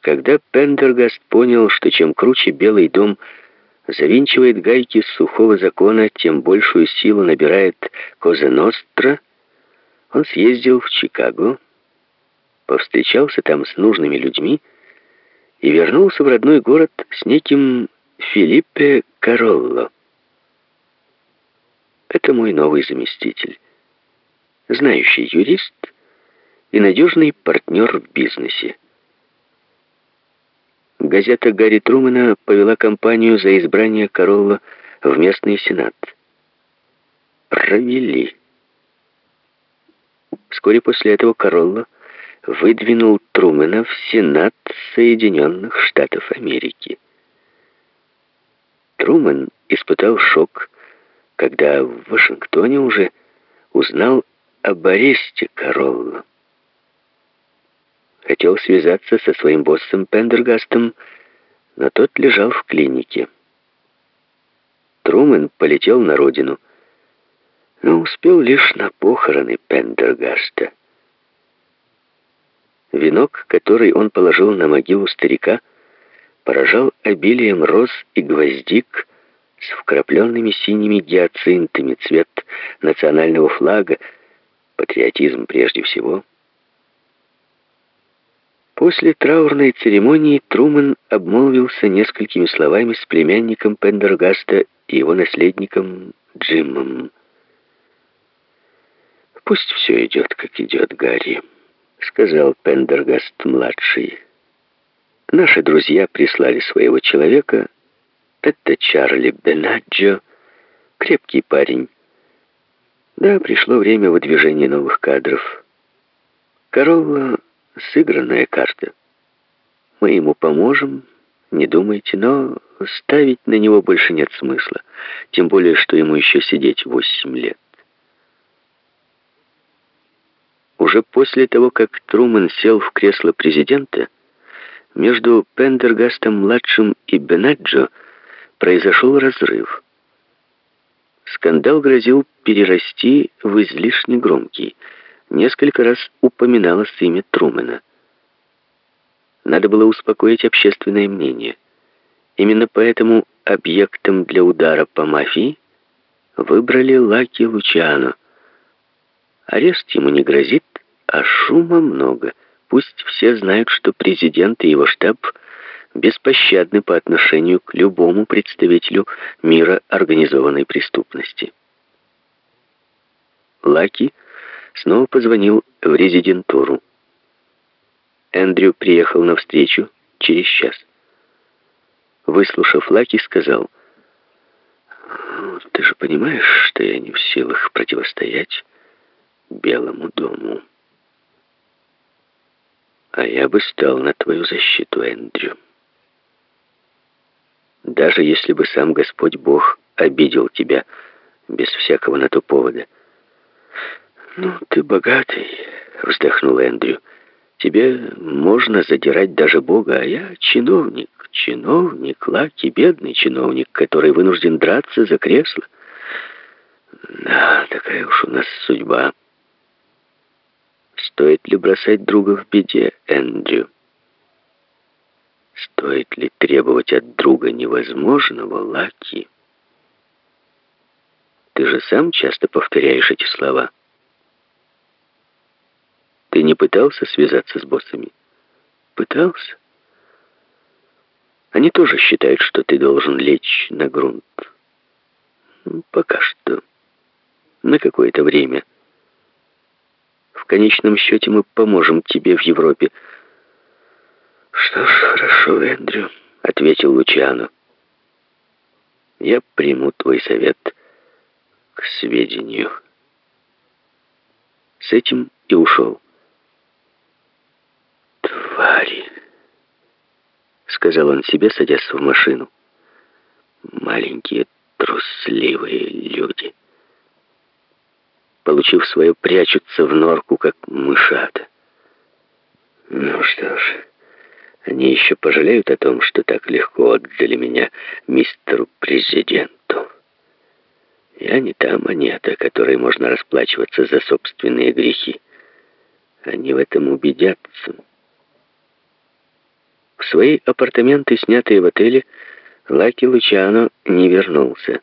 Когда Пендергаст понял, что чем круче Белый дом завинчивает гайки сухого закона, тем большую силу набирает Коза Ностра, он съездил в Чикаго, повстречался там с нужными людьми и вернулся в родной город с неким Филиппе Каролло. Это мой новый заместитель, знающий юрист и надежный партнер в бизнесе. Газета Гарри Трумэна повела кампанию за избрание Каролла в местный сенат. Провели. Вскоре после этого Каролла выдвинул Трумэна в Сенат Соединенных Штатов Америки. Трумэн испытал шок, когда в Вашингтоне уже узнал об аресте Каролла хотел связаться со своим боссом Пендергастом, но тот лежал в клинике. Трумен полетел на родину, но успел лишь на похороны Пендергаста. Венок, который он положил на могилу старика, поражал обилием роз и гвоздик с вкрапленными синими гиацинтами, цвет национального флага, патриотизм прежде всего — После траурной церемонии Трумэн обмолвился несколькими словами с племянником Пендергаста и его наследником Джимом. «Пусть все идет, как идет, Гарри», — сказал Пендергаст-младший. «Наши друзья прислали своего человека. Это Чарли Бенаджо, крепкий парень. Да, пришло время выдвижения новых кадров. Королла сыгранная карта. Мы ему поможем, не думайте, но ставить на него больше нет смысла, тем более, что ему еще сидеть восемь лет. Уже после того, как Трумэн сел в кресло президента, между Пендергастом-младшим и Бенаджо произошел разрыв. Скандал грозил перерасти в излишне громкий – несколько раз упоминалось имя Трумэна. Надо было успокоить общественное мнение. Именно поэтому объектом для удара по мафии выбрали Лаки Лучиано. Арест ему не грозит, а шума много. Пусть все знают, что президент и его штаб беспощадны по отношению к любому представителю мира организованной преступности. Лаки – снова позвонил в резидентуру. Эндрю приехал навстречу через час. Выслушав Лаки, сказал, «Ты же понимаешь, что я не в силах противостоять Белому дому. А я бы стал на твою защиту, Эндрю. Даже если бы сам Господь Бог обидел тебя без всякого на то повода». «Ну, ты богатый», — вздохнул Эндрю. «Тебе можно задирать даже Бога, а я чиновник, чиновник, Лаки, бедный чиновник, который вынужден драться за кресло. Да, такая уж у нас судьба. Стоит ли бросать друга в беде, Эндрю? Стоит ли требовать от друга невозможного, Лаки? Ты же сам часто повторяешь эти слова». Ты не пытался связаться с боссами? Пытался? Они тоже считают, что ты должен лечь на грунт. Ну, пока что. На какое-то время. В конечном счете мы поможем тебе в Европе. Что ж, хорошо, Эндрю, ответил Лучиано. Я приму твой совет к сведению. С этим и ушел твари!» Сказал он себе, садясь в машину. «Маленькие трусливые люди. Получив свое, прячутся в норку, как мышата. Ну что ж, они еще пожалеют о том, что так легко отдали меня мистеру президенту. Я не та монета, которой можно расплачиваться за собственные грехи. Они в этом убедятся». Свои апартаменты, снятые в отеле, Лаки Лучано не вернулся.